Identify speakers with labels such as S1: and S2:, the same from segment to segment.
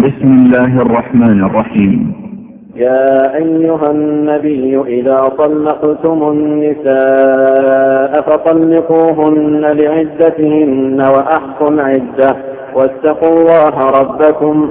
S1: بسم الله الرحمن الرحيم يا أيها النبي إذا طلقتم النساء فطلقوهن لعدتهن وأحكم العدة واتقوا الله ربكم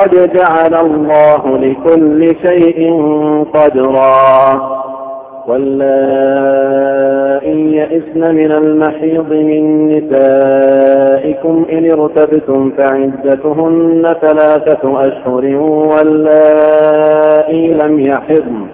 S1: قد جعل الله لكل شيء قدرا واللائي يئسن من المحيض من نسائكم إن ارتبتم فعدتهن ثلاثة أشهر واللائي لم يحضن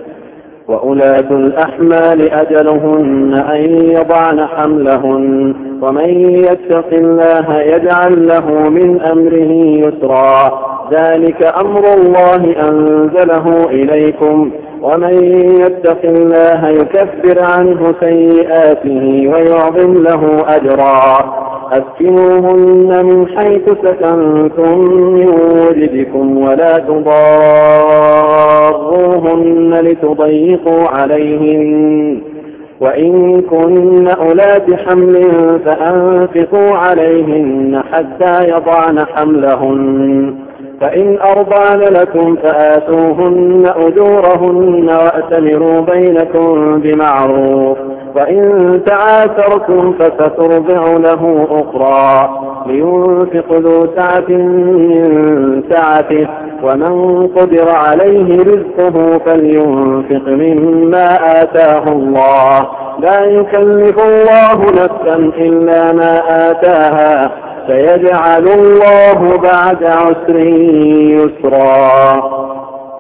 S1: وأولاة الأحمال أجلهن أن يضعن حملهن ومن يتق الله يجعل له من أمره يسرا ذلك أمر الله أنزله إليكم ومن يتق الله يكفر عنه سيئاته ويعظم له أجرا اسكنوهن من حيث سكنتم من وجدكم ولا تضاروهن لتضيقوا عليهن وإن كن اولاد حمل فأنفقوا عليهن حتى يضعن حملهن فإن أرضان لكم فاتوهن أجورهن وأتمروا بينكم بمعروف وإن تعاثرتم فسترضع له أخرى لينفق ذو سعه من سعته ومن قدر عليه رزقه فلينفق مما آتاه الله لا يكلف الله نفسا إلا ما آتاها سيجعل الله بعد عسر يسرا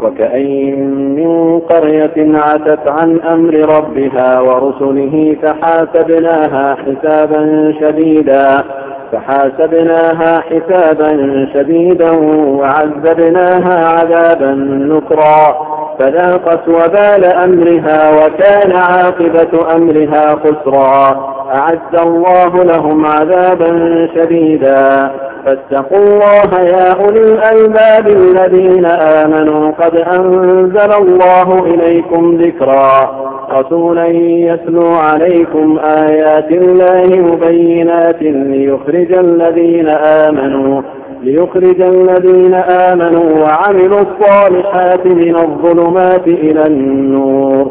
S1: وكاين من قريه عتت عن امر ربها ورسله فحاسبناها حسابا شديدا فحاسبناها حسابا شديدا وعذبناها عذابا نكرا فذاقت وبال امرها وكان عاقبه امرها خسرا اعد الله لهم عذابا شديدا فاتقوا الله يا اولي الالباب الذين آمنوا قد أنزل الله إليكم ذكرا رسولا يتلو عليكم آيات الله مبينات ليخرج الذين آمنوا ليخرج الذين آمنوا وعملوا الصالحات من الظلمات إلى النور